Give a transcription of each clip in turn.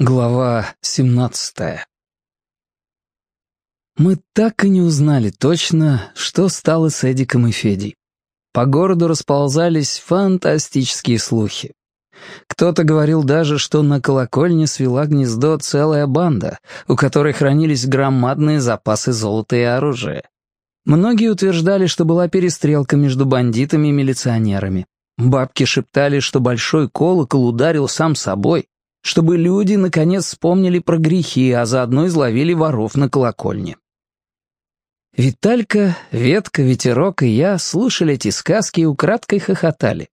Глава 17 Мы так и не узнали точно, что стало с Эдиком и Федей. По городу расползались фантастические слухи. Кто-то говорил даже, что на колокольне свела гнездо целая банда, у которой хранились громадные запасы золота и оружия. Многие утверждали, что была перестрелка между бандитами и милиционерами. Бабки шептали, что большой колокол ударил сам собой, чтобы люди наконец вспомнили про грехи, а заодно изловили воров на колокольне. Виталька, Ветка, Ветерок и я слушали эти сказки и украдкой хохотали.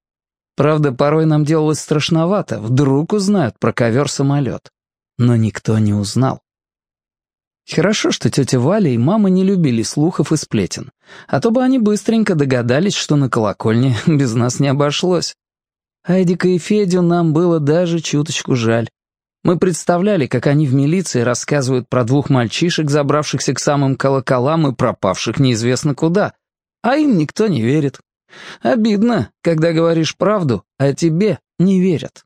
Правда, порой нам делалось страшновато, вдруг узнают про ковер-самолет. Но никто не узнал. Хорошо, что тетя Валя и мама не любили слухов и сплетен, а то бы они быстренько догадались, что на колокольне без нас не обошлось. Айдика и Федю нам было даже чуточку жаль. Мы представляли, как они в милиции рассказывают про двух мальчишек, забравшихся к самым колоколам и пропавших неизвестно куда. А им никто не верит. Обидно, когда говоришь правду, а тебе не верят.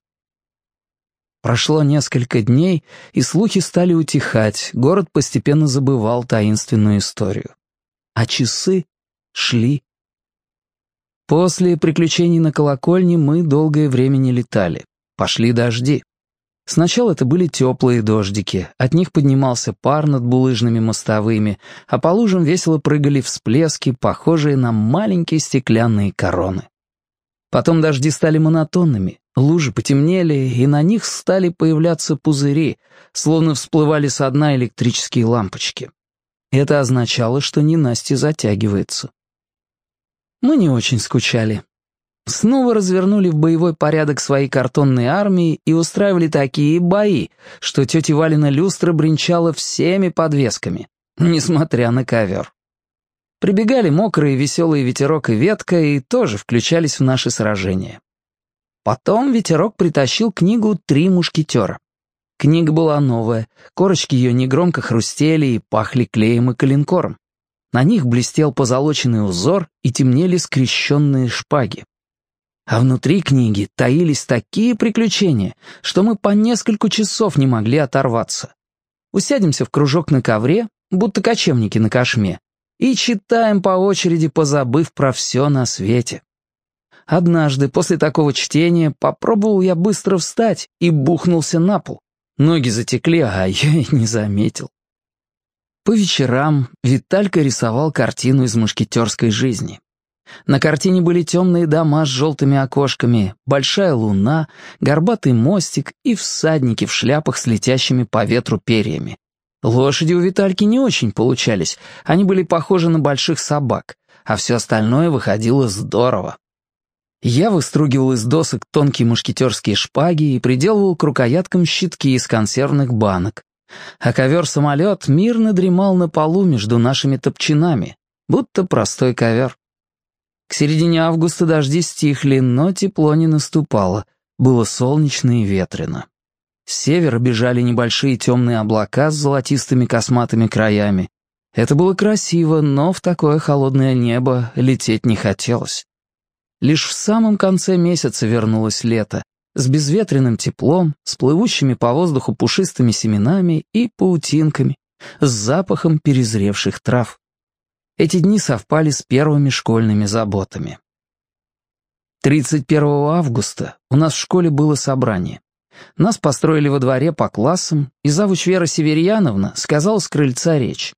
Прошло несколько дней, и слухи стали утихать, город постепенно забывал таинственную историю. А часы шли После приключений на колокольне мы долгое время не летали. Пошли дожди. Сначала это были теплые дождики, от них поднимался пар над булыжными мостовыми, а по лужам весело прыгали всплески, похожие на маленькие стеклянные короны. Потом дожди стали монотонными, лужи потемнели, и на них стали появляться пузыри, словно всплывали со дна электрические лампочки. Это означало, что ненастье затягивается. Мы не очень скучали. Снова развернули в боевой порядок свои картонные армии и устраивали такие бои, что тетя Валина люстра бренчала всеми подвесками, несмотря на ковер. Прибегали мокрые веселые ветерок и ветка и тоже включались в наши сражения. Потом ветерок притащил книгу «Три мушкетера». Книга была новая, корочки ее негромко хрустели и пахли клеем и коленкором. На них блестел позолоченный узор и темнели скрещенные шпаги. А внутри книги таились такие приключения, что мы по несколько часов не могли оторваться. Усядемся в кружок на ковре, будто кочевники на кошме, и читаем по очереди, позабыв про все на свете. Однажды после такого чтения попробовал я быстро встать и бухнулся на пол. Ноги затекли, а я и не заметил. По вечерам Виталька рисовал картину из мушкетерской жизни. На картине были темные дома с желтыми окошками, большая луна, горбатый мостик и всадники в шляпах с летящими по ветру перьями. Лошади у Витальки не очень получались, они были похожи на больших собак, а все остальное выходило здорово. Я выстругивал из досок тонкие мушкетерские шпаги и приделывал к рукояткам щитки из консервных банок, а ковер-самолет мирно дремал на полу между нашими топчинами, будто простой ковер. К середине августа дожди стихли, но тепло не наступало, было солнечно и ветрено. С севера бежали небольшие темные облака с золотистыми косматыми краями. Это было красиво, но в такое холодное небо лететь не хотелось. Лишь в самом конце месяца вернулось лето, с безветренным теплом, с плывущими по воздуху пушистыми семенами и паутинками, с запахом перезревших трав. Эти дни совпали с первыми школьными заботами. 31 августа у нас в школе было собрание. Нас построили во дворе по классам, и завуч Вера Северьяновна сказала с крыльца речь.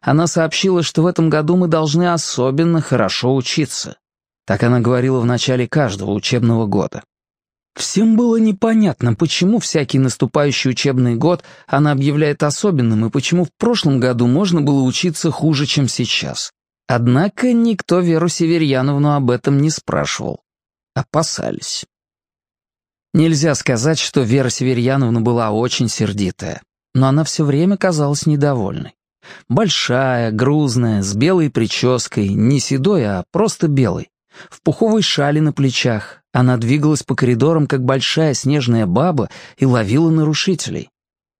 Она сообщила, что в этом году мы должны особенно хорошо учиться. Так она говорила в начале каждого учебного года. Всем было непонятно, почему всякий наступающий учебный год она объявляет особенным и почему в прошлом году можно было учиться хуже, чем сейчас. Однако никто Веру Северьяновну об этом не спрашивал. Опасались. Нельзя сказать, что Вера Северьяновна была очень сердитая, но она все время казалась недовольной. Большая, грузная, с белой прической, не седой, а просто белой. В пуховой шале на плечах, она двигалась по коридорам, как большая снежная баба, и ловила нарушителей.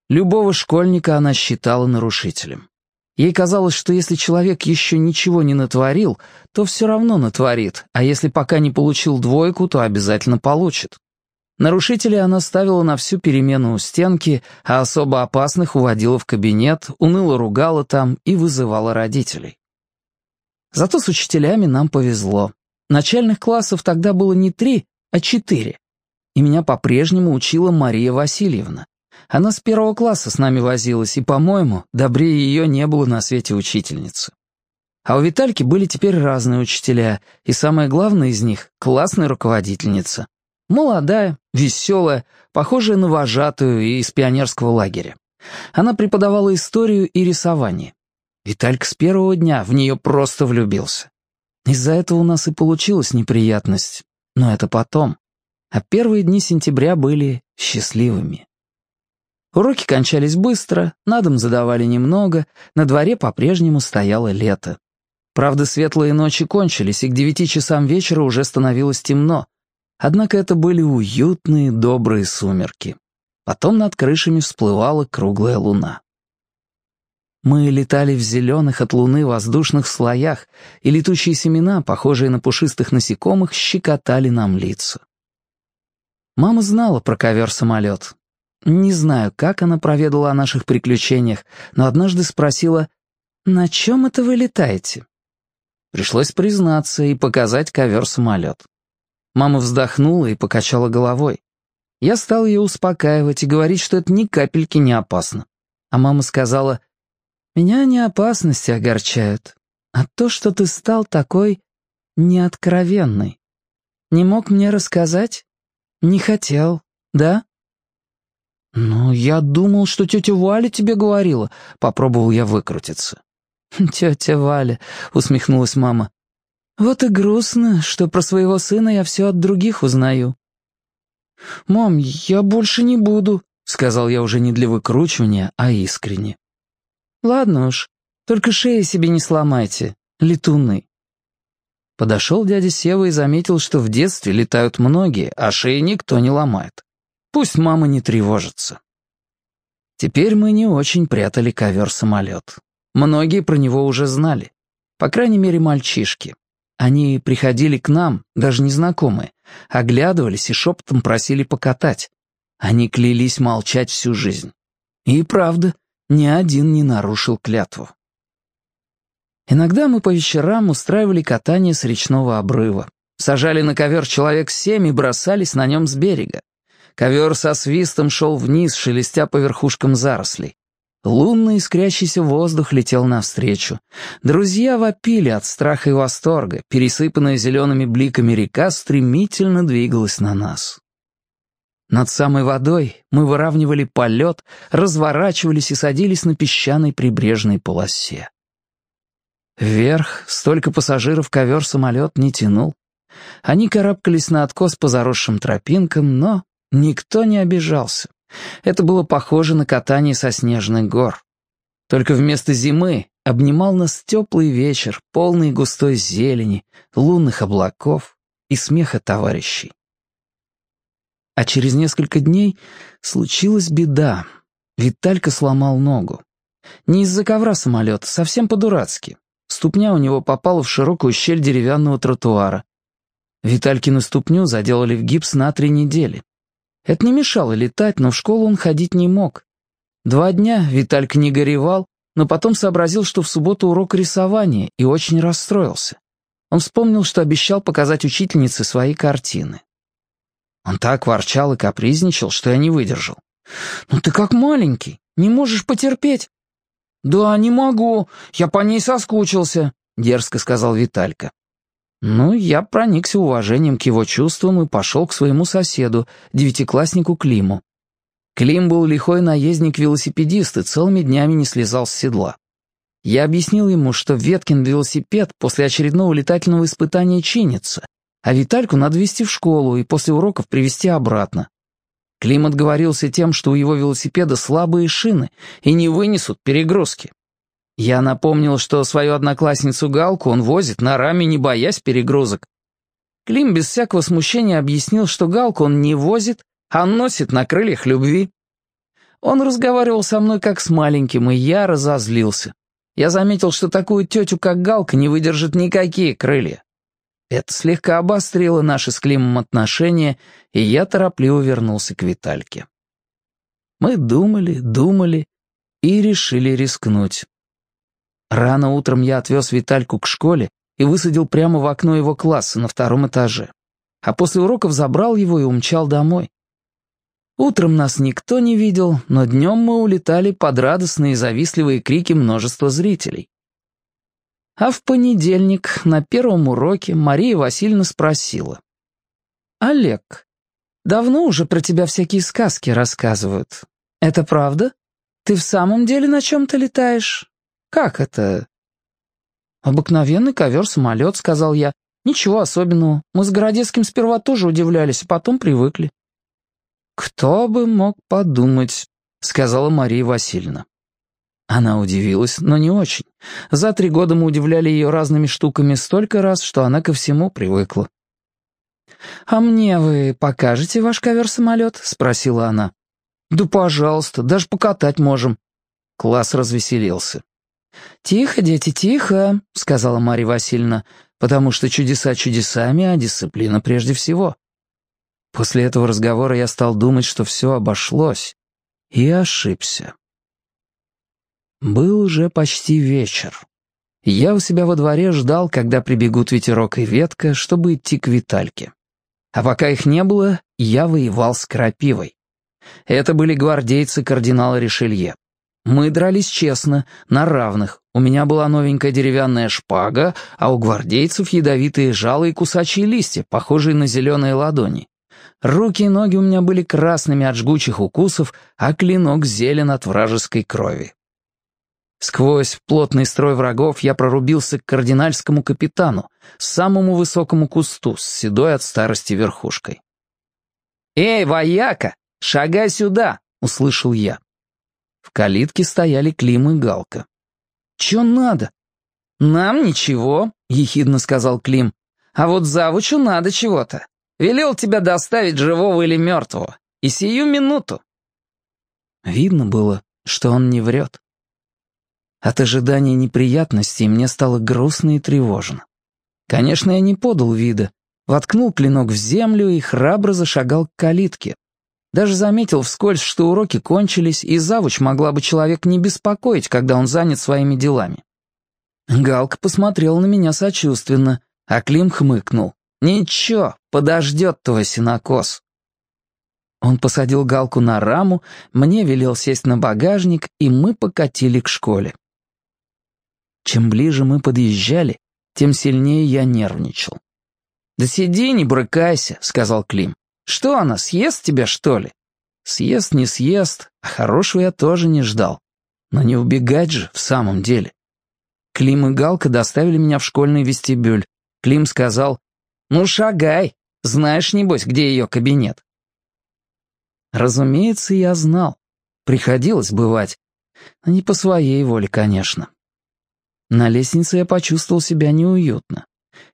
Любого школьника она считала нарушителем. Ей казалось, что если человек еще ничего не натворил, то все равно натворит, а если пока не получил двойку, то обязательно получит. Нарушителей она ставила на всю перемену у стенки, а особо опасных уводила в кабинет, уныло ругала там и вызывала родителей. Зато с учителями нам повезло. Начальных классов тогда было не три, а четыре. И меня по-прежнему учила Мария Васильевна. Она с первого класса с нами возилась, и, по-моему, добрее ее не было на свете учительницы. А у Витальки были теперь разные учителя, и самое главное из них — классная руководительница. Молодая, веселая, похожая на вожатую из пионерского лагеря. Она преподавала историю и рисование. Виталька с первого дня в нее просто влюбился. Из-за этого у нас и получилась неприятность. Но это потом. А первые дни сентября были счастливыми. Уроки кончались быстро, на дом задавали немного, на дворе по-прежнему стояло лето. Правда, светлые ночи кончились, и к девяти часам вечера уже становилось темно. Однако это были уютные, добрые сумерки. Потом над крышами всплывала круглая луна. Мы летали в зеленых от луны воздушных слоях, и летучие семена, похожие на пушистых насекомых, щекотали нам лица. Мама знала про ковер-самолет. Не знаю, как она проведала о наших приключениях, но однажды спросила, «На чем это вы летаете?» Пришлось признаться и показать ковер-самолет. Мама вздохнула и покачала головой. Я стал ее успокаивать и говорить, что это ни капельки не опасно. А мама сказала, меня не опасности огорчают, а то, что ты стал такой неоткровенный. Не мог мне рассказать? Не хотел, да? «Ну, я думал, что тетя Валя тебе говорила», — попробовал я выкрутиться. «Тетя Валя», — усмехнулась мама. «Вот и грустно, что про своего сына я все от других узнаю». «Мам, я больше не буду», — сказал я уже не для выкручивания, а искренне. «Ладно уж, только шеи себе не сломайте, летуны». Подошел дядя Сева и заметил, что в детстве летают многие, а шеи никто не ломает. Пусть мама не тревожится. Теперь мы не очень прятали ковер-самолет. Многие про него уже знали. По крайней мере, мальчишки. Они приходили к нам, даже незнакомые, оглядывались и шепотом просили покатать. Они клялись молчать всю жизнь. И правда, ни один не нарушил клятву. Иногда мы по вечерам устраивали катание с речного обрыва. Сажали на ковер человек семь и бросались на нем с берега. Ковер со свистом шел вниз, шелестя по верхушкам зарослей. Лунный искрящийся воздух летел навстречу. Друзья вопили от страха и восторга. Пересыпанная зелеными бликами река стремительно двигалась на нас. Над самой водой мы выравнивали полет, разворачивались и садились на песчаной прибрежной полосе. Вверх столько пассажиров ковер-самолет не тянул. Они карабкались на откос по заросшим тропинкам, но никто не обижался. Это было похоже на катание со снежных гор. Только вместо зимы обнимал нас теплый вечер, полный густой зелени, лунных облаков и смеха товарищей. А через несколько дней случилась беда. Виталька сломал ногу. Не из-за ковра самолета, совсем по-дурацки. Ступня у него попала в широкую щель деревянного тротуара. Виталькину ступню заделали в гипс на три недели. Это не мешало летать, но в школу он ходить не мог. Два дня Виталька не горевал, но потом сообразил, что в субботу урок рисования, и очень расстроился. Он вспомнил, что обещал показать учительнице свои картины. Он так ворчал и капризничал, что я не выдержал. «Ну ты как маленький, не можешь потерпеть». «Да, не могу, я по ней соскучился», — дерзко сказал Виталька. Ну, я проникся уважением к его чувствам и пошел к своему соседу, девятикласснику Климу. Клим был лихой наездник-велосипедист и целыми днями не слезал с седла. Я объяснил ему, что Веткин велосипед после очередного летательного испытания чинится, а Витальку надо везти в школу и после уроков привезти обратно. Клим отговорился тем, что у его велосипеда слабые шины и не вынесут перегрузки. Я напомнил, что свою одноклассницу Галку он возит на раме, не боясь перегрузок. Клим без всякого смущения объяснил, что Галку он не возит, а носит на крыльях любви. Он разговаривал со мной как с маленьким, и я разозлился. Я заметил, что такую тетю, как Галка, не выдержит никакие крылья. Это слегка обострило наши с Климом отношения, и я торопливо вернулся к Витальке. Мы думали, думали и решили рискнуть. Рано утром я отвез Витальку к школе и высадил прямо в окно его класса на втором этаже. А после уроков забрал его и умчал домой. Утром нас никто не видел, но днем мы улетали под радостные и завистливые крики множества зрителей. А в понедельник на первом уроке Мария Васильевна спросила. «Олег, давно уже про тебя всякие сказки рассказывают. Это правда? Ты в самом деле на чем-то летаешь? Как это?» «Обыкновенный ковер-самолет», — сказал я. «Ничего особенного. Мы с Городецким сперва тоже удивлялись, а потом привыкли». «Кто бы мог подумать», — сказала Мария Васильевна. Она удивилась, но не очень. За три года мы удивляли ее разными штуками столько раз, что она ко всему привыкла. «А мне вы покажете ваш ковер-самолет?» — спросила она. «Да пожалуйста, даже покатать можем». Класс развеселился. «Тихо, дети, тихо», — сказала Марья Васильевна, «потому что чудеса чудесами, а дисциплина прежде всего». После этого разговора я стал думать, что все обошлось, и ошибся. Был уже почти вечер. Я у себя во дворе ждал, когда прибегут ветерок и ветка, чтобы идти к Витальке. А пока их не было, я воевал с крапивой. Это были гвардейцы кардинала Ришелье. Мы дрались честно, на равных. У меня была новенькая деревянная шпага, а у гвардейцев ядовитые жалы и кусачие листья, похожие на зеленые ладони. Руки и ноги у меня были красными от жгучих укусов, а клинок зелен от вражеской крови. Сквозь плотный строй врагов я прорубился к кардинальскому капитану, самому высокому кусту с седой от старости верхушкой. «Эй, вояка, шагай сюда!» — услышал я. В калитке стояли Клим и Галка. «Чё надо?» «Нам ничего», — ехидно сказал Клим. «А вот завучу надо чего-то. Велел тебя доставить живого или мертвого. И сию минуту». Видно было, что он не врет. От ожидания неприятностей мне стало грустно и тревожно. Конечно, я не подал вида, воткнул клинок в землю и храбро зашагал к калитке. Даже заметил вскользь, что уроки кончились, и завуч могла бы человек не беспокоить, когда он занят своими делами. Галка посмотрел на меня сочувственно, а Клим хмыкнул. «Ничего, подождет твой синокос». Он посадил Галку на раму, мне велел сесть на багажник, и мы покатили к школе. Чем ближе мы подъезжали, тем сильнее я нервничал. «Да сиди, не брыкайся», — сказал Клим. «Что она, съест тебя, что ли?» Съест, не съест, а хорошего я тоже не ждал. Но не убегать же в самом деле. Клим и Галка доставили меня в школьный вестибюль. Клим сказал, «Ну, шагай, знаешь, небось, где ее кабинет». Разумеется, я знал. Приходилось бывать. Не по своей воле, конечно. На лестнице я почувствовал себя неуютно.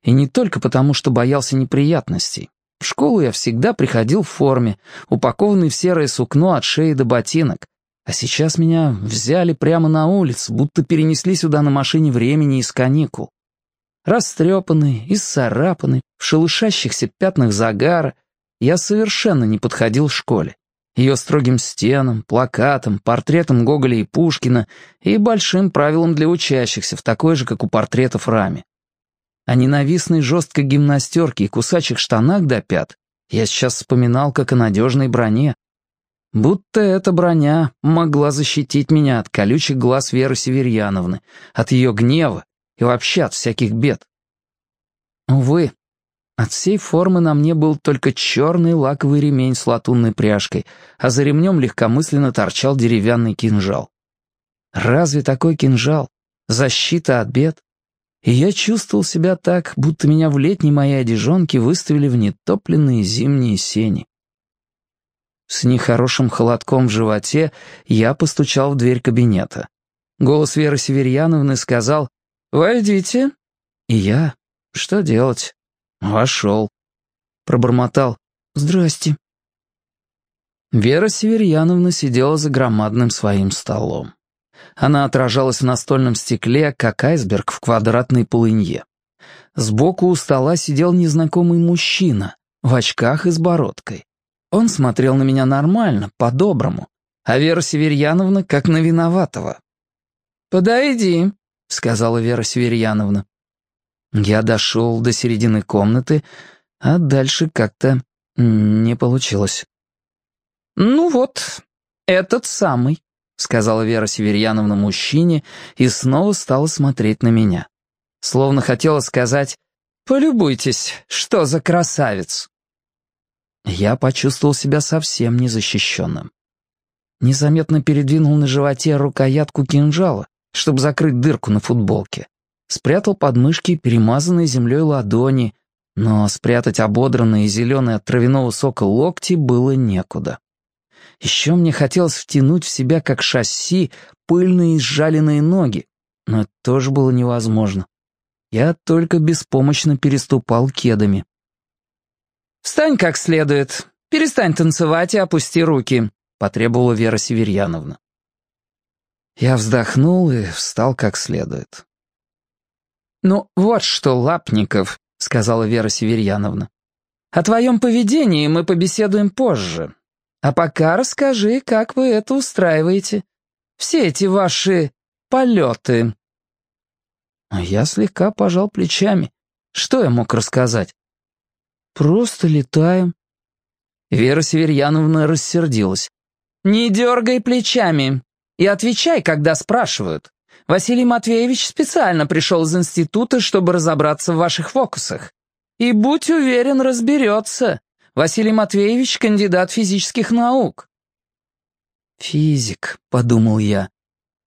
И не только потому, что боялся неприятностей. В школу я всегда приходил в форме, упакованный в серое сукно от шеи до ботинок. А сейчас меня взяли прямо на улицу, будто перенесли сюда на машине времени из каникул. Растрепанный, исцарапанный, в шелушащихся пятнах загара, я совершенно не подходил в школе ее строгим стенам, плакатам, портретам Гоголя и Пушкина и большим правилам для учащихся в такой же, как у портретов, раме. О ненавистной жесткой гимнастерке и кусачих штанах до пят я сейчас вспоминал как о надежной броне. Будто эта броня могла защитить меня от колючих глаз Веры Северьяновны, от ее гнева и вообще от всяких бед. Увы, от всей формы на мне был только черный лаковый ремень с латунной пряжкой, а за ремнем легкомысленно торчал деревянный кинжал. Разве такой кинжал? Защита от бед? И я чувствовал себя так, будто меня в летней моей одежонке выставили в нетопленные зимние сени. С нехорошим холодком в животе я постучал в дверь кабинета. Голос Веры Северьяновны сказал «Войдите». И я, что делать, «Вошел». Пробормотал. «Здрасте». Вера Северьяновна сидела за громадным своим столом. Она отражалась в настольном стекле, как айсберг в квадратной полынье. Сбоку у стола сидел незнакомый мужчина, в очках и с бородкой. Он смотрел на меня нормально, по-доброму, а Вера Северьяновна как на виноватого. «Подойди», — сказала Вера Северьяновна. Я дошел до середины комнаты, а дальше как-то не получилось. «Ну вот, этот самый», — сказала Вера Северьяновна мужчине и снова стала смотреть на меня. Словно хотела сказать «Полюбуйтесь, что за красавец!» Я почувствовал себя совсем незащищенным. Незаметно передвинул на животе рукоятку кинжала, чтобы закрыть дырку на футболке. Спрятал под мышки перемазанные землей ладони, но спрятать ободранные зеленые от травяного сока локти было некуда. Еще мне хотелось втянуть в себя как шасси пыльные и сжаленные ноги, но это тоже было невозможно. Я только беспомощно переступал кедами. «Встань как следует. Перестань танцевать и опусти руки», — потребовала Вера Северьяновна. Я вздохнул и встал как следует. «Ну, вот что, Лапников», — сказала Вера Северьяновна. «О твоем поведении мы побеседуем позже. А пока расскажи, как вы это устраиваете. Все эти ваши полеты». Я слегка пожал плечами. Что я мог рассказать? «Просто летаем». Вера Северьяновна рассердилась. «Не дергай плечами и отвечай, когда спрашивают. Василий Матвеевич специально пришел из института, чтобы разобраться в ваших фокусах. И будь уверен, разберется. Василий Матвеевич — кандидат физических наук». «Физик», — подумал я.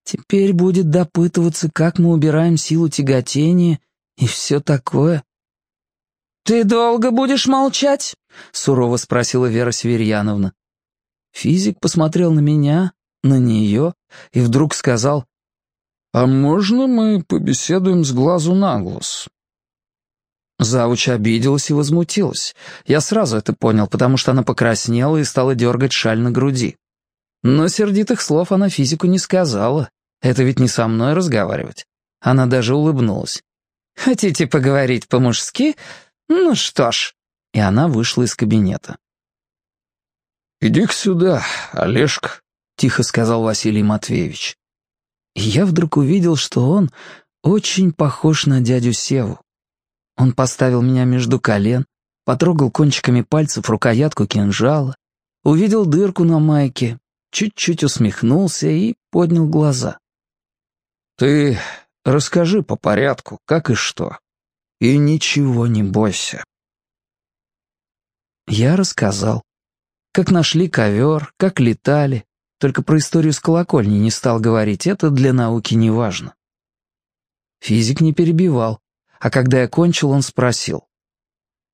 «Теперь будет допытываться, как мы убираем силу тяготения и все такое». «Ты долго будешь молчать?» — сурово спросила Вера Северьяновна. Физик посмотрел на меня, на нее и вдруг сказал, «А можно мы побеседуем с глазу на глаз?» Завуч обиделась и возмутилась. Я сразу это понял, потому что она покраснела и стала дергать шаль на груди. Но сердитых слов она физику не сказала. Это ведь не со мной разговаривать. Она даже улыбнулась. «Хотите поговорить по-мужски? Ну что ж». И она вышла из кабинета. «Иди-ка сюда, Олежка», — тихо сказал Василий Матвеевич. И я вдруг увидел, что он очень похож на дядю Севу. Он поставил меня между колен, потрогал кончиками пальцев рукоятку кинжала, увидел дырку на майке, чуть-чуть усмехнулся и поднял глаза. «Ты расскажи по порядку, как и что, и ничего не бойся». Я рассказал. Как нашли ковер, как летали, только про историю с колокольней не стал говорить, это для науки не важно. Физик не перебивал, а когда я кончил, он спросил.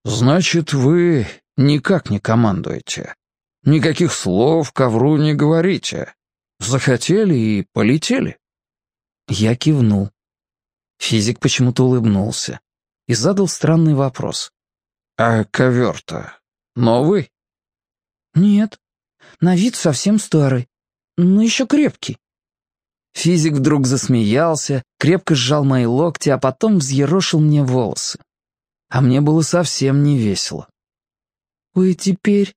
«Значит, вы никак не командуете? Никаких слов ковру не говорите? Захотели и полетели?» Я кивнул. Физик почему-то улыбнулся и задал странный вопрос. «А ковер-то новый?» «Нет, на вид совсем старый но еще крепкий». Физик вдруг засмеялся, крепко сжал мои локти, а потом взъерошил мне волосы. А мне было совсем не весело. «Вы теперь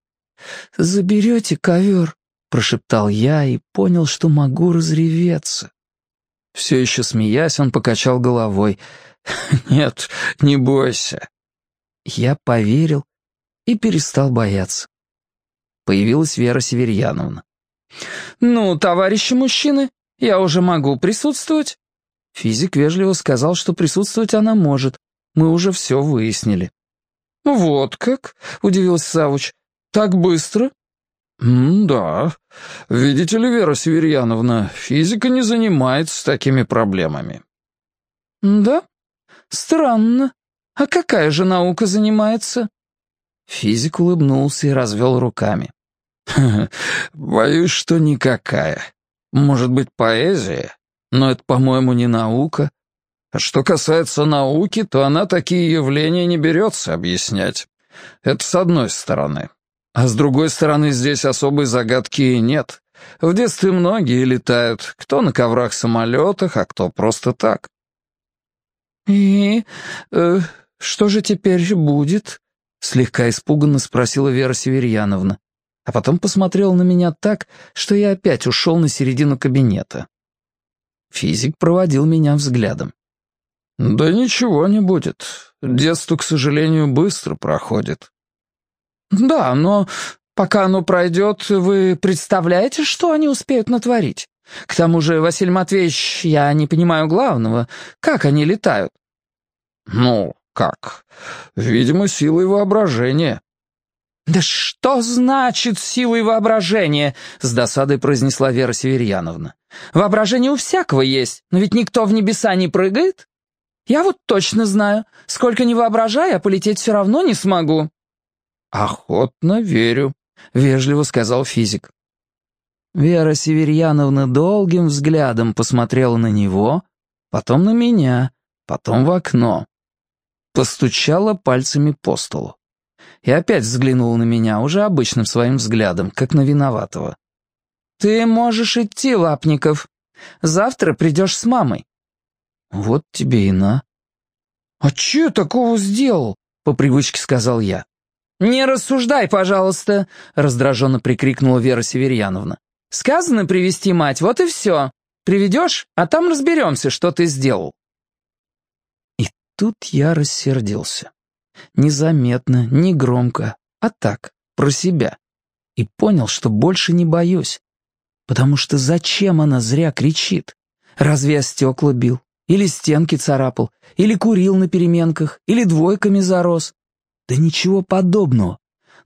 заберете ковер?» — прошептал я и понял, что могу разреветься. Все еще смеясь, он покачал головой. «Нет, не бойся». Я поверил и перестал бояться. Появилась Вера Северьяновна. «Ну, товарищи мужчины, я уже могу присутствовать?» Физик вежливо сказал, что присутствовать она может. Мы уже все выяснили. «Вот как?» — удивился Савуч. «Так быстро?» «Да. Видите ли, Вера Северьяновна, физика не занимается такими проблемами». «Да? Странно. А какая же наука занимается?» Физик улыбнулся и развел руками. Боюсь, что никакая. Может быть, поэзия, но это, по-моему, не наука. А что касается науки, то она такие явления не берется объяснять. Это с одной стороны. А с другой стороны, здесь особой загадки и нет. В детстве многие летают, кто на коврах-самолетах, а кто просто так. «И э, что же теперь будет?» — слегка испуганно спросила Вера Северьяновна, а потом посмотрела на меня так, что я опять ушел на середину кабинета. Физик проводил меня взглядом. «Да ничего не будет. Детство, к сожалению, быстро проходит». «Да, но пока оно пройдет, вы представляете, что они успеют натворить? К тому же, Василий Матвеевич, я не понимаю главного. Как они летают?» «Ну, как? Видимо, силой воображения». «Да что значит силой воображения?» — с досадой произнесла Вера Северьяновна. «Воображение у всякого есть, но ведь никто в небеса не прыгает. Я вот точно знаю, сколько не воображая, полететь все равно не смогу». «Охотно верю», — вежливо сказал физик. Вера Северьяновна долгим взглядом посмотрела на него, потом на меня, потом в окно. Постучала пальцами по столу. И опять взглянула на меня, уже обычным своим взглядом, как на виноватого. «Ты можешь идти, Лапников. Завтра придешь с мамой». «Вот тебе и на». «А че я такого сделал?» — по привычке сказал я. «Не рассуждай, пожалуйста», — раздраженно прикрикнула Вера Северьяновна. «Сказано привести мать, вот и все. Приведешь, а там разберемся, что ты сделал». И тут я рассердился. Незаметно, не громко, а так, про себя. И понял, что больше не боюсь. Потому что зачем она зря кричит? Разве я стекла бил? Или стенки царапал? Или курил на переменках? Или двойками зарос? Да ничего подобного.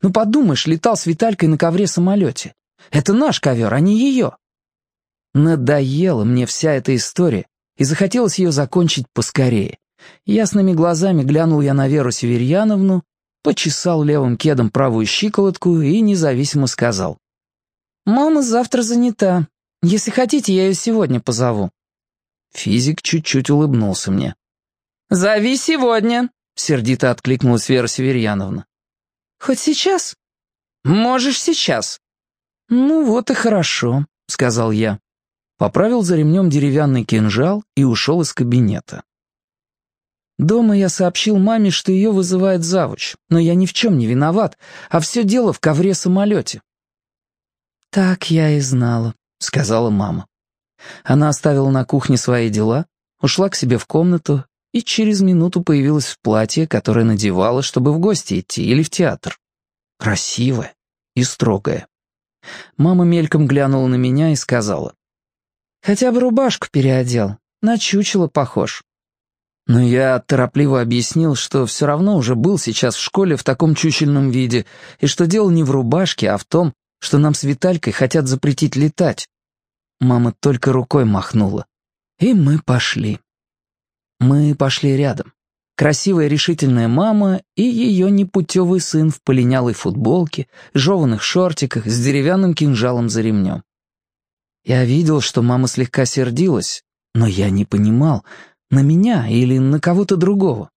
Ну подумаешь, летал с Виталькой на ковре-самолете. Это наш ковер, а не ее. Надоела мне вся эта история, и захотелось ее закончить поскорее. Ясными глазами глянул я на Веру Северьяновну, почесал левым кедом правую щиколотку и независимо сказал. «Мама завтра занята. Если хотите, я ее сегодня позову». Физик чуть-чуть улыбнулся мне. «Зови сегодня», — сердито откликнулась Вера Северьяновна. «Хоть сейчас?» «Можешь сейчас». «Ну вот и хорошо», — сказал я. Поправил за ремнем деревянный кинжал и ушел из кабинета. Дома я сообщил маме, что ее вызывает завуч, но я ни в чем не виноват, а все дело в ковре-самолете. «Так я и знала», — сказала мама. Она оставила на кухне свои дела, ушла к себе в комнату и через минуту появилась в платье, которое надевала, чтобы в гости идти или в театр. Красивая и строгая. Мама мельком глянула на меня и сказала. «Хотя бы рубашку переодел, на чучело похож». Но я торопливо объяснил, что все равно уже был сейчас в школе в таком чучельном виде, и что дело не в рубашке, а в том, что нам с Виталькой хотят запретить летать. Мама только рукой махнула. И мы пошли. Мы пошли рядом. Красивая решительная мама и ее непутевый сын в полинялой футболке, жеванных шортиках с деревянным кинжалом за ремнем. Я видел, что мама слегка сердилась, но я не понимал, на меня или на кого-то другого.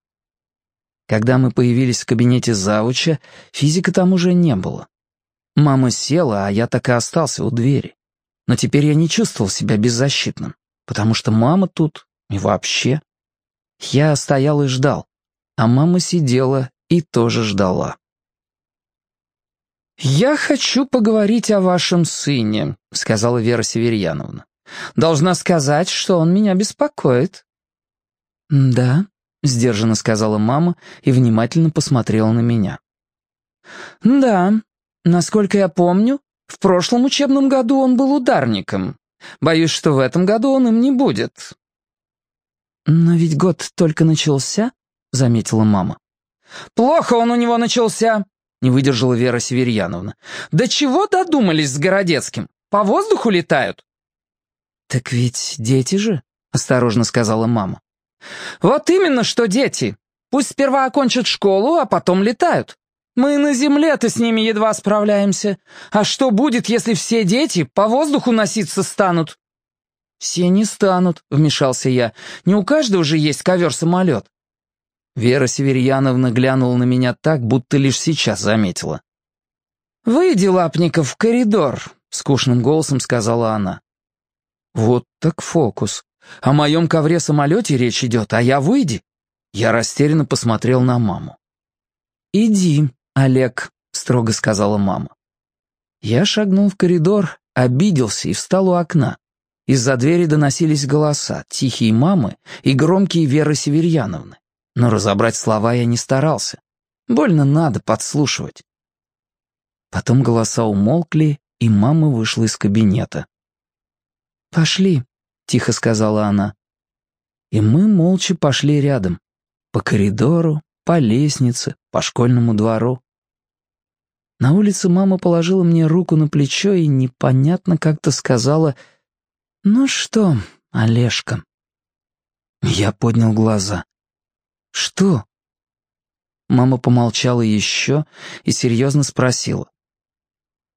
Когда мы появились в кабинете завуча, физика там уже не было. Мама села, а я так и остался у двери. Но теперь я не чувствовал себя беззащитным, потому что мама тут и вообще. Я стоял и ждал, а мама сидела и тоже ждала. «Я хочу поговорить о вашем сыне», — сказала Вера Северьяновна. «Должна сказать, что он меня беспокоит». «Да», — сдержанно сказала мама и внимательно посмотрела на меня. «Да, насколько я помню, в прошлом учебном году он был ударником. Боюсь, что в этом году он им не будет. «Но ведь год только начался», — заметила мама. «Плохо он у него начался», — не выдержала Вера Северьяновна. «Да чего додумались с Городецким? По воздуху летают?» «Так ведь дети же», — осторожно сказала мама. «Вот именно, что дети. Пусть сперва окончат школу, а потом летают. Мы на земле-то с ними едва справляемся. А что будет, если все дети по воздуху носиться станут?» «Все не станут», — вмешался я. «Не у каждого же есть ковер-самолет». Вера Северьяновна глянула на меня так, будто лишь сейчас заметила. «Выйди, Лапников, в коридор», — скучным голосом сказала она. «Вот так фокус. О моем ковре-самолете речь идет, а я выйди. Я растерянно посмотрел на маму. «Иди, Олег», — строго сказала мама. Я шагнул в коридор, обиделся и встал у окна. Из-за двери доносились голоса, тихие мамы и громкие Веры Северьяновны. Но разобрать слова я не старался. Больно надо подслушивать. Потом голоса умолкли, и мама вышла из кабинета. «Пошли», — тихо сказала она. И мы молча пошли рядом. По коридору, по лестнице, по школьному двору. На улице мама положила мне руку на плечо и непонятно как-то сказала «Ну что, Олежка?» Я поднял глаза. «Что?» Мама помолчала еще и серьезно спросила.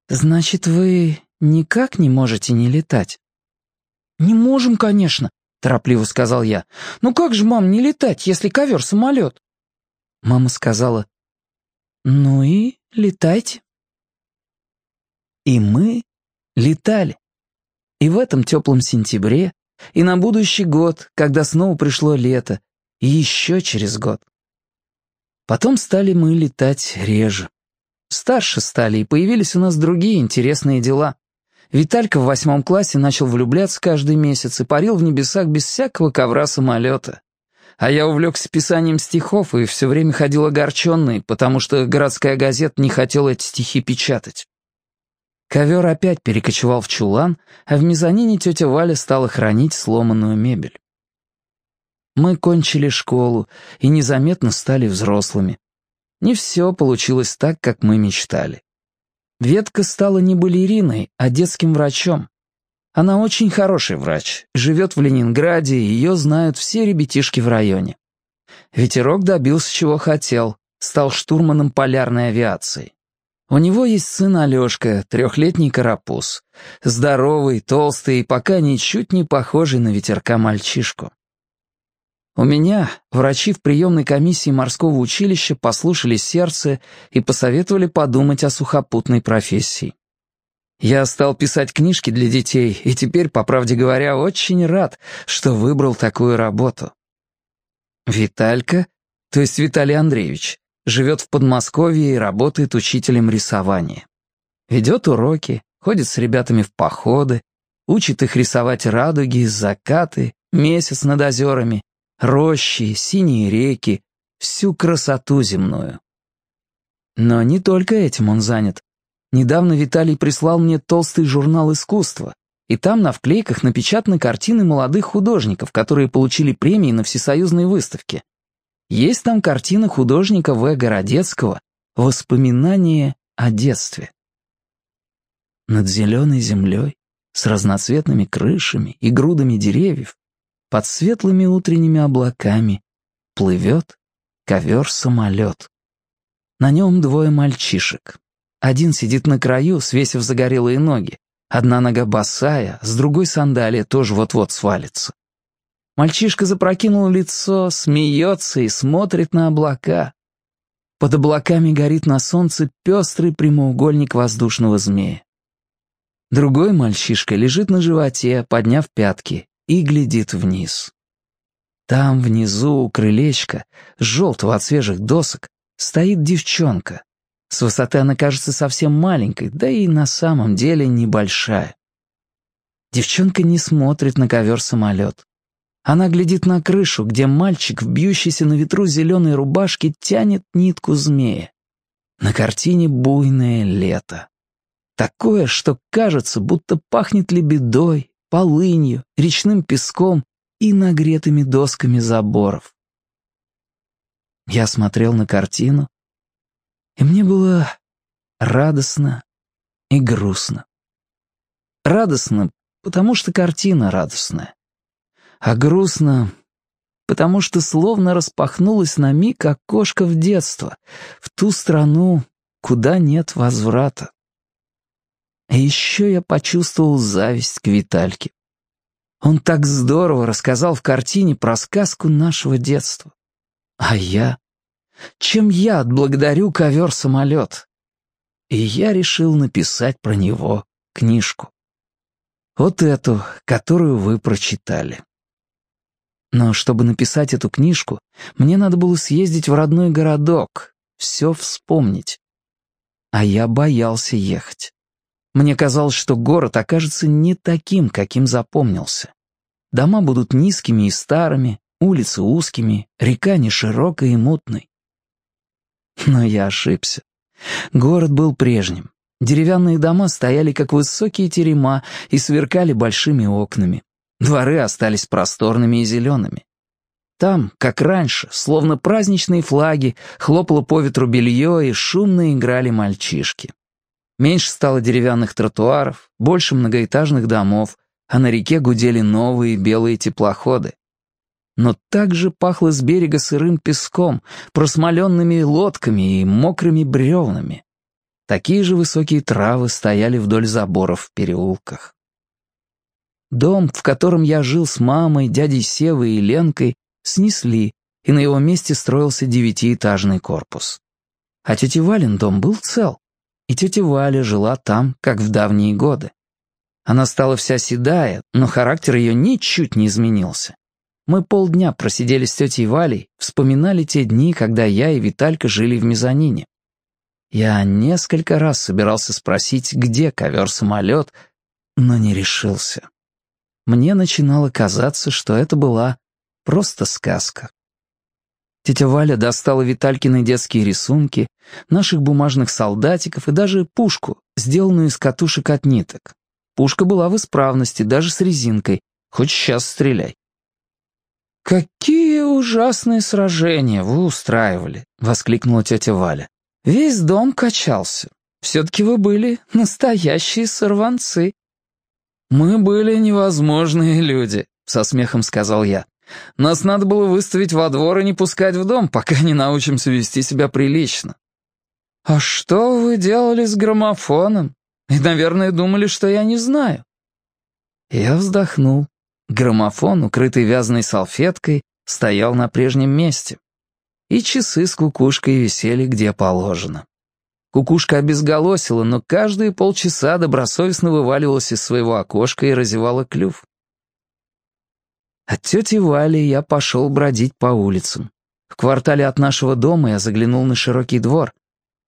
«Значит, вы никак не можете не летать?» «Не можем, конечно», — торопливо сказал я. «Ну как же, мам, не летать, если ковер-самолет?» Мама сказала, «Ну и летайте». И мы летали. И в этом теплом сентябре, и на будущий год, когда снова пришло лето, и еще через год. Потом стали мы летать реже. Старше стали, и появились у нас другие интересные дела. Виталька в восьмом классе начал влюбляться каждый месяц и парил в небесах без всякого ковра самолета. А я увлекся писанием стихов и все время ходил огорченный, потому что городская газета не хотела эти стихи печатать. Ковер опять перекочевал в чулан, а в мезонине тетя Валя стала хранить сломанную мебель. Мы кончили школу и незаметно стали взрослыми. Не все получилось так, как мы мечтали. Ветка стала не балериной, а детским врачом. Она очень хороший врач, живет в Ленинграде, и ее знают все ребятишки в районе. Ветерок добился, чего хотел, стал штурманом полярной авиации. У него есть сын Алешка, трехлетний карапуз. Здоровый, толстый и пока ничуть не похожий на ветерка мальчишку. У меня врачи в приемной комиссии морского училища послушали сердце и посоветовали подумать о сухопутной профессии. Я стал писать книжки для детей, и теперь, по правде говоря, очень рад, что выбрал такую работу. Виталька, то есть Виталий Андреевич, живет в Подмосковье и работает учителем рисования. Ведет уроки, ходит с ребятами в походы, учит их рисовать радуги, закаты, месяц над озерами, рощи, синие реки, всю красоту земную. Но не только этим он занят. Недавно Виталий прислал мне толстый журнал искусства, и там на вклейках напечатаны картины молодых художников, которые получили премии на всесоюзной выставке. Есть там картина художника В. Городецкого «Воспоминания о детстве». Над зеленой землей, с разноцветными крышами и грудами деревьев, под светлыми утренними облаками, плывет ковер-самолет. На нем двое мальчишек, один сидит на краю, свесив загорелые ноги. Одна нога босая, с другой сандалия тоже вот-вот свалится. Мальчишка запрокинул лицо, смеется и смотрит на облака. Под облаками горит на солнце пестрый прямоугольник воздушного змея. Другой мальчишка лежит на животе, подняв пятки, и глядит вниз. Там внизу у крылечка, желтого от свежих досок, стоит девчонка, с высоты она кажется совсем маленькой, да и на самом деле небольшая. Девчонка не смотрит на ковер-самолет. Она глядит на крышу, где мальчик в бьющейся на ветру зеленой рубашке тянет нитку змея. На картине буйное лето. Такое, что кажется, будто пахнет лебедой, полынью, речным песком и нагретыми досками заборов. Я смотрел на картину, и мне было радостно и грустно. Радостно, потому что картина радостная. А грустно, потому что словно распахнулось на миг окошко в детство, в ту страну, куда нет возврата. И еще я почувствовал зависть к Витальке. Он так здорово рассказал в картине про сказку нашего детства. А я чем я отблагодарю ковер-самолет? И я решил написать про него книжку. Вот эту, которую вы прочитали. Но чтобы написать эту книжку, мне надо было съездить в родной городок, все вспомнить. А я боялся ехать. Мне казалось, что город окажется не таким, каким запомнился. Дома будут низкими и старыми, улицы узкими, река не широкой и мутной. Но я ошибся. Город был прежним. Деревянные дома стояли, как высокие терема, и сверкали большими окнами. Дворы остались просторными и зелеными. Там, как раньше, словно праздничные флаги, хлопало по ветру белье и шумно играли мальчишки. Меньше стало деревянных тротуаров, больше многоэтажных домов, а на реке гудели новые белые теплоходы. Но также пахло с берега сырым песком, просмоленными лодками и мокрыми бревнами. Такие же высокие травы стояли вдоль заборов в переулках. Дом, в котором я жил с мамой, дядей Севой и Ленкой, снесли, и на его месте строился девятиэтажный корпус. А тети Вален дом был цел, и тетя Валя жила там, как в давние годы. Она стала вся седая, но характер ее ничуть не изменился. Мы полдня просидели с тетей Валей, вспоминали те дни, когда я и Виталька жили в мезонине. Я несколько раз собирался спросить, где ковер-самолет, но не решился мне начинало казаться, что это была просто сказка. Тетя Валя достала Виталькины детские рисунки, наших бумажных солдатиков и даже пушку, сделанную из катушек от ниток. Пушка была в исправности, даже с резинкой, хоть сейчас стреляй. «Какие ужасные сражения вы устраивали!» — воскликнула тетя Валя. «Весь дом качался. Все-таки вы были настоящие сорванцы». «Мы были невозможные люди», — со смехом сказал я. «Нас надо было выставить во двор и не пускать в дом, пока не научимся вести себя прилично». «А что вы делали с граммофоном? И, наверное, думали, что я не знаю». Я вздохнул. Граммофон, укрытый вязаной салфеткой, стоял на прежнем месте. И часы с кукушкой висели где положено. Кукушка обезголосила, но каждые полчаса добросовестно вываливалась из своего окошка и разевала клюв. От тети Вали я пошел бродить по улицам. В квартале от нашего дома я заглянул на широкий двор.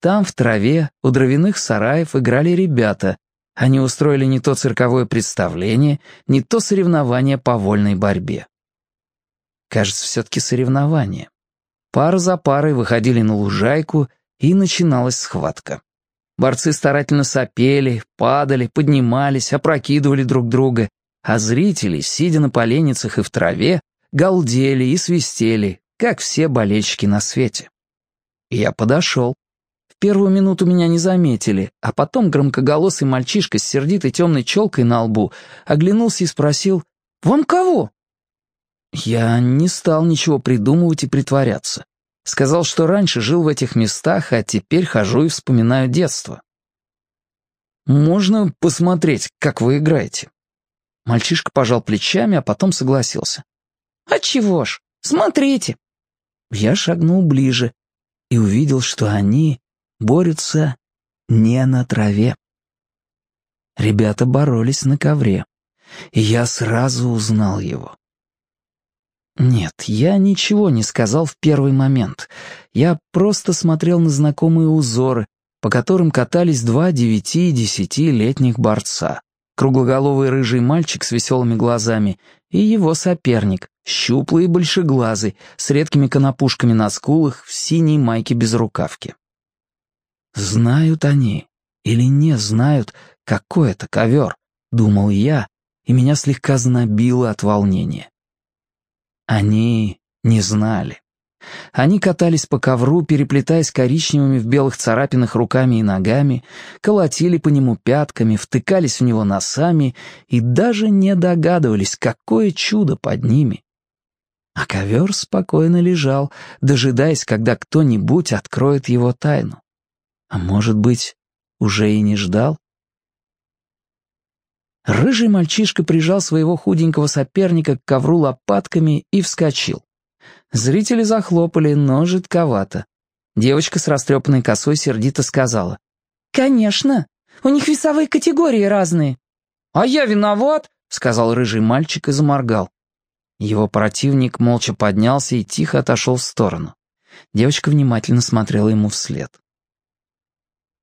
Там, в траве, у дровяных сараев играли ребята. Они устроили не то цирковое представление, не то соревнование по вольной борьбе. Кажется, все-таки соревнование. Пара за парой выходили на лужайку — и начиналась схватка. Борцы старательно сопели, падали, поднимались, опрокидывали друг друга, а зрители, сидя на поленницах и в траве, галдели и свистели, как все болельщики на свете. Я подошел. В первую минуту меня не заметили, а потом громкоголосый мальчишка с сердитой темной челкой на лбу оглянулся и спросил «Вам кого?» Я не стал ничего придумывать и притворяться. Сказал, что раньше жил в этих местах, а теперь хожу и вспоминаю детство. «Можно посмотреть, как вы играете?» Мальчишка пожал плечами, а потом согласился. «А чего ж, смотрите!» Я шагнул ближе и увидел, что они борются не на траве. Ребята боролись на ковре, и я сразу узнал его. Нет, я ничего не сказал в первый момент. Я просто смотрел на знакомые узоры, по которым катались два девяти и десятилетних борца. Круглоголовый рыжий мальчик с веселыми глазами и его соперник, щуплый и большеглазый, с редкими конопушками на скулах, в синей майке без рукавки. Знают они или не знают, какой это ковер, думал я, и меня слегка знобило от волнения. Они не знали. Они катались по ковру, переплетаясь коричневыми в белых царапинах руками и ногами, колотили по нему пятками, втыкались в него носами и даже не догадывались, какое чудо под ними. А ковер спокойно лежал, дожидаясь, когда кто-нибудь откроет его тайну. А может быть, уже и не ждал? Рыжий мальчишка прижал своего худенького соперника к ковру лопатками и вскочил. Зрители захлопали, но жидковато. Девочка с растрепанной косой сердито сказала. «Конечно, у них весовые категории разные». «А я виноват», — сказал рыжий мальчик и заморгал. Его противник молча поднялся и тихо отошел в сторону. Девочка внимательно смотрела ему вслед.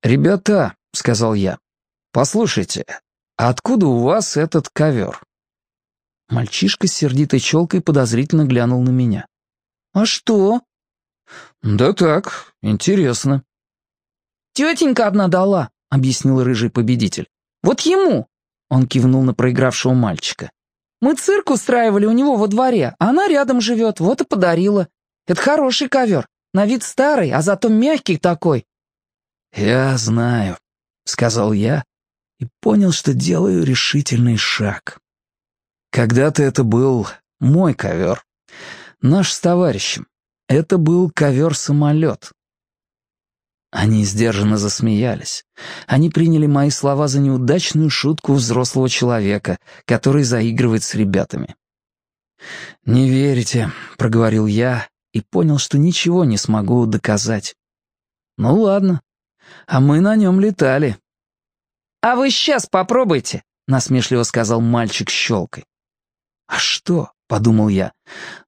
«Ребята», — сказал я, — «послушайте, а откуда у вас этот ковер?» Мальчишка с сердитой челкой подозрительно глянул на меня. «А что?» «Да так, интересно». «Тетенька одна дала», — объяснил рыжий победитель. «Вот ему!» — он кивнул на проигравшего мальчика. «Мы цирк устраивали у него во дворе, а она рядом живет, вот и подарила. Это хороший ковер, на вид старый, а зато мягкий такой». «Я знаю», — сказал я и понял, что делаю решительный шаг. Когда-то это был мой ковер. Наш с товарищем. Это был ковер-самолет. Они сдержанно засмеялись. Они приняли мои слова за неудачную шутку взрослого человека, который заигрывает с ребятами. «Не верите», — проговорил я и понял, что ничего не смогу доказать. «Ну ладно. А мы на нем летали». «А вы сейчас попробуйте», — насмешливо сказал мальчик щелкой. «А что?» — подумал я,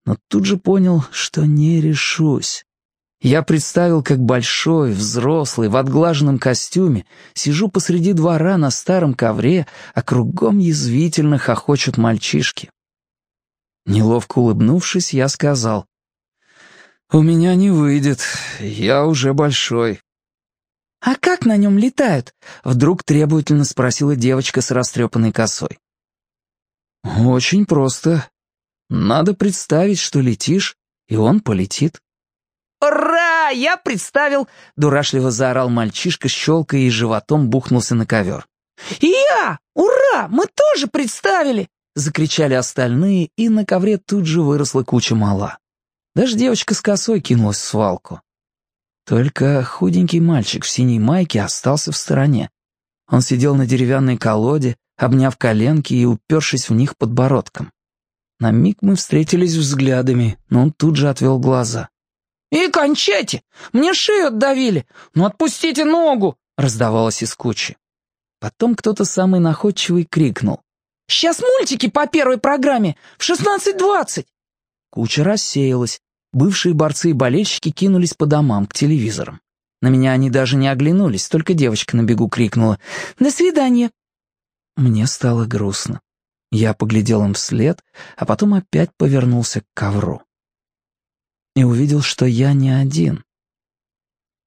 но тут же понял, что не решусь. Я представил, как большой, взрослый, в отглаженном костюме сижу посреди двора на старом ковре, а кругом язвительно хохочут мальчишки. Неловко улыбнувшись, я сказал, «У меня не выйдет, я уже большой». «А как на нем летают?» — вдруг требовательно спросила девочка с растрепанной косой. «Очень просто. Надо представить, что летишь, и он полетит». «Ура! Я представил!» — дурашливо заорал мальчишка, щелкая и животом бухнулся на ковер. «И я! Ура! Мы тоже представили!» — закричали остальные, и на ковре тут же выросла куча мала. Даже девочка с косой кинулась в свалку. Только худенький мальчик в синей майке остался в стороне. Он сидел на деревянной колоде, обняв коленки и упершись в них подбородком. На миг мы встретились взглядами, но он тут же отвел глаза. «И кончайте! Мне шею отдавили! Ну отпустите ногу!» — раздавалось из кучи. Потом кто-то самый находчивый крикнул. «Сейчас мультики по первой программе! В 16.20!» Куча рассеялась. Бывшие борцы и болельщики кинулись по домам к телевизорам. На меня они даже не оглянулись, только девочка на бегу крикнула «До свидания!» Мне стало грустно. Я поглядел им вслед, а потом опять повернулся к ковру и увидел, что я не один.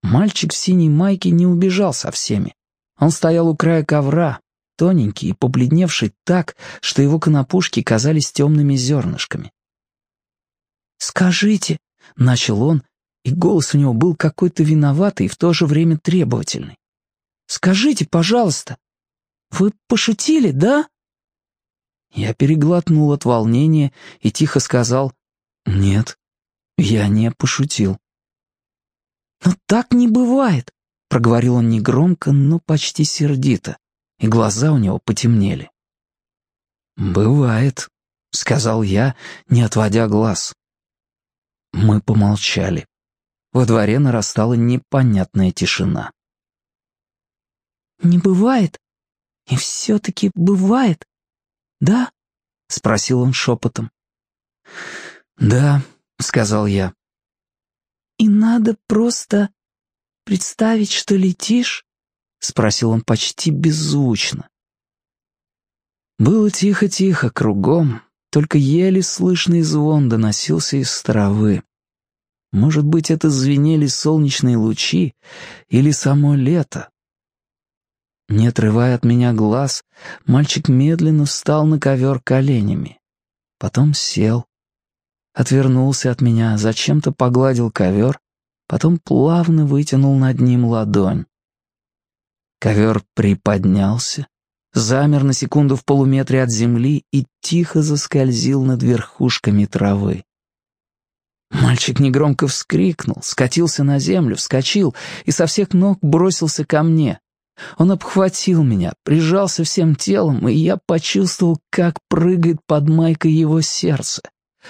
Мальчик в синей майке не убежал со всеми. Он стоял у края ковра, тоненький и побледневший так, что его конопушки казались темными зернышками. «Скажите», — начал он, и голос у него был какой-то виноватый и в то же время требовательный. «Скажите, пожалуйста, вы пошутили, да?» Я переглотнул от волнения и тихо сказал «Нет». Я не пошутил. «Но так не бывает», — проговорил он негромко, но почти сердито, и глаза у него потемнели. «Бывает», — сказал я, не отводя глаз. Мы помолчали. Во дворе нарастала непонятная тишина. «Не бывает? И все-таки бывает? Да?» — спросил он шепотом. «Да», — сказал я. «И надо просто представить, что летишь?» — спросил он почти беззвучно. Было тихо-тихо кругом, только еле слышный звон доносился из травы. Может быть, это звенели солнечные лучи или само лето. Не отрывая от меня глаз, мальчик медленно встал на ковер коленями. Потом сел, отвернулся от меня, зачем-то погладил ковер, потом плавно вытянул над ним ладонь. Ковер приподнялся, замер на секунду в полуметре от земли и тихо заскользил над верхушками травы. Мальчик негромко вскрикнул, скатился на землю, вскочил и со всех ног бросился ко мне. Он обхватил меня, прижался всем телом, и я почувствовал, как прыгает под майкой его сердце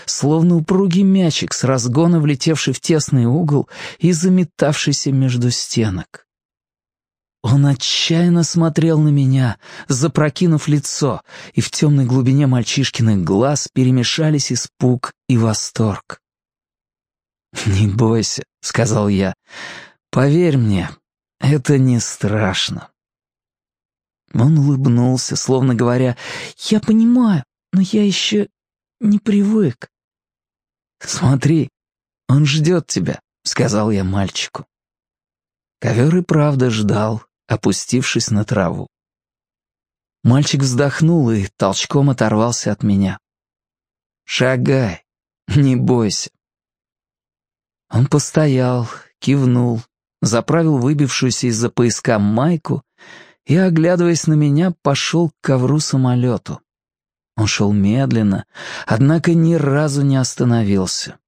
словно упругий мячик с разгона, влетевший в тесный угол и заметавшийся между стенок. Он отчаянно смотрел на меня, запрокинув лицо, и в темной глубине мальчишкиных глаз перемешались испуг и восторг. «Не бойся», — сказал я. «Поверь мне, это не страшно». Он улыбнулся, словно говоря, «Я понимаю, но я еще не привык». «Смотри, он ждет тебя», — сказал я мальчику. Ковер и правда ждал, опустившись на траву. Мальчик вздохнул и толчком оторвался от меня. «Шагай, не бойся». Он постоял, кивнул, заправил выбившуюся из-за пояска майку и, оглядываясь на меня, пошел к ковру-самолету. Он шел медленно, однако ни разу не остановился.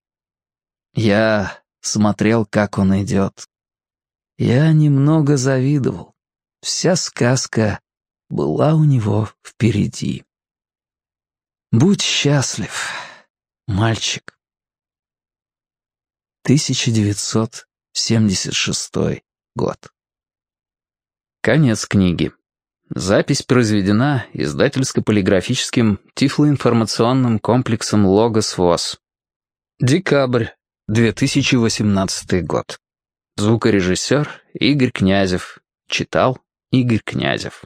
Я смотрел, как он идет. Я немного завидовал. Вся сказка была у него впереди. Будь счастлив, мальчик. 1976 год. Конец книги. Запись произведена издательско-полиграфическим тифлоинформационным комплексом «Логос ВОЗ». Декабрь, 2018 год. Звукорежиссер Игорь Князев. Читал Игорь Князев.